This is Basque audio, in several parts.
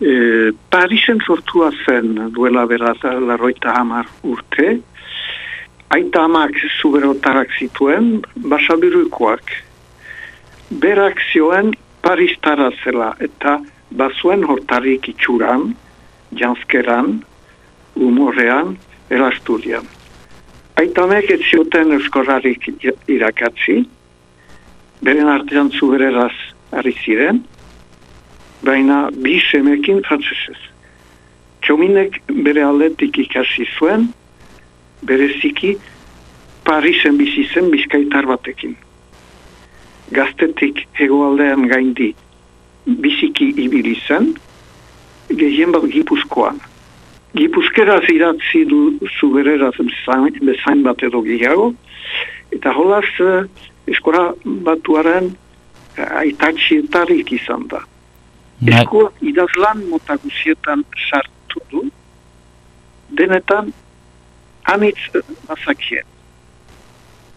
E, Parisen sortua zen duela beraz larroita hamar urte, aita hamak zuberotarak zituen, basabiruikoak. Berak zioen Paristara zela eta bazuen hortarik itxuran, janskeran, umorean, elasturian. Aita hamek ez zioten euskorrarik irakatzi, beren artean zubereraz ari ziren, baina bi semekin frantzesez. Txominek bere aldetik ikasi zuen, bereziki Parisen bizi zen bizkaitar batekin. Gaztetik hegoaldean gaindi biziki ibili zen, gehien bat gipuzkoan. Gipuzkera zidatzi du zubereraz bezain bat edo gehiago, eta holaz eh, eskora batuaren eh, aitatxietarik izan da. Eskua idazlan mota guzietan sartu du, denetan anitz bazakien.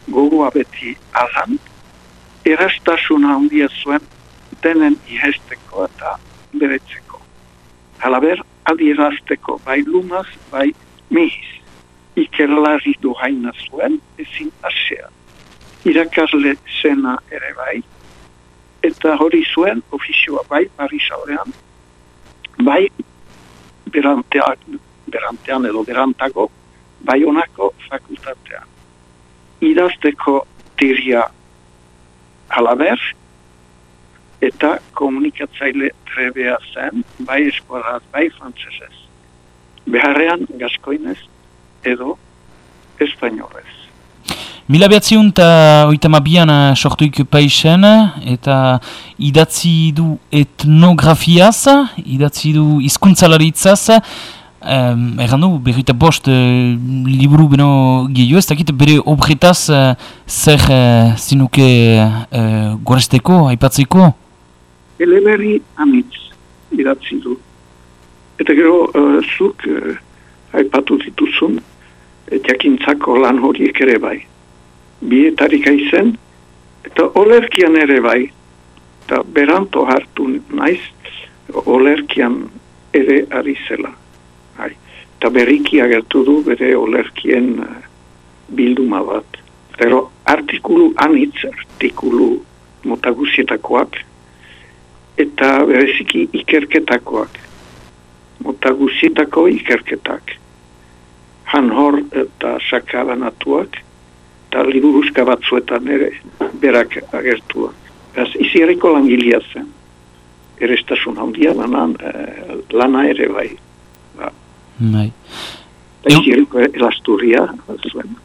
Gogoa beti alan, erastasuna handia zuen denen ihesteko eta beretzeko. Halaber, adierazteko bai lumaz, bai mihiz. Ikerlarri du haina zuen, ezin asea. Irakasle zena ere bai, eta hori zuen ofizioa bai Parisaorean, bai berantean, berantean edo berantago, bai onako fakultatean. Idazteko tiria halaber, eta komunikatzaile trebea zen, bai eskuadaz, bai frantzesez. Beharrean gaskoinez edo espainolez. Mila behatziun eta oitama bian uh, sortuik paisen eta idatzi du etnografiaz, idatzi du izkuntzalaritzaz, um, erran du, bost uh, liburu beno gehiago ez dakit bere obretaz uh, zer uh, zinuke uh, goresteko, aipatzeko? Eleberri amitz idatzi du. Eta gero uh, zuk uh, aipatu dituzun, jakintzako lan horiek ere bai bietarik aizen, eta olerkian ere bai, eta beranto hartu naiz, olerkian ere ari zela. Hai. Eta berriki agertu du bere olerkien uh, bilduma bat. Pero artikulu anitz, artikulu motaguzietakoak, eta bereziki ikerketakoak. Motaguzietako ikerketak. Han hor eta sakabanatuak, eta liburuska batzuetan ere berak agertua. Ez izierriko langilia zen. Erestasun handia lanan, eh, lana ere bai. Ba. Bai. Izierriko elasturria zuen.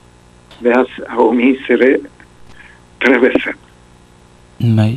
Behaz, hau mi zere trebezen. Bai.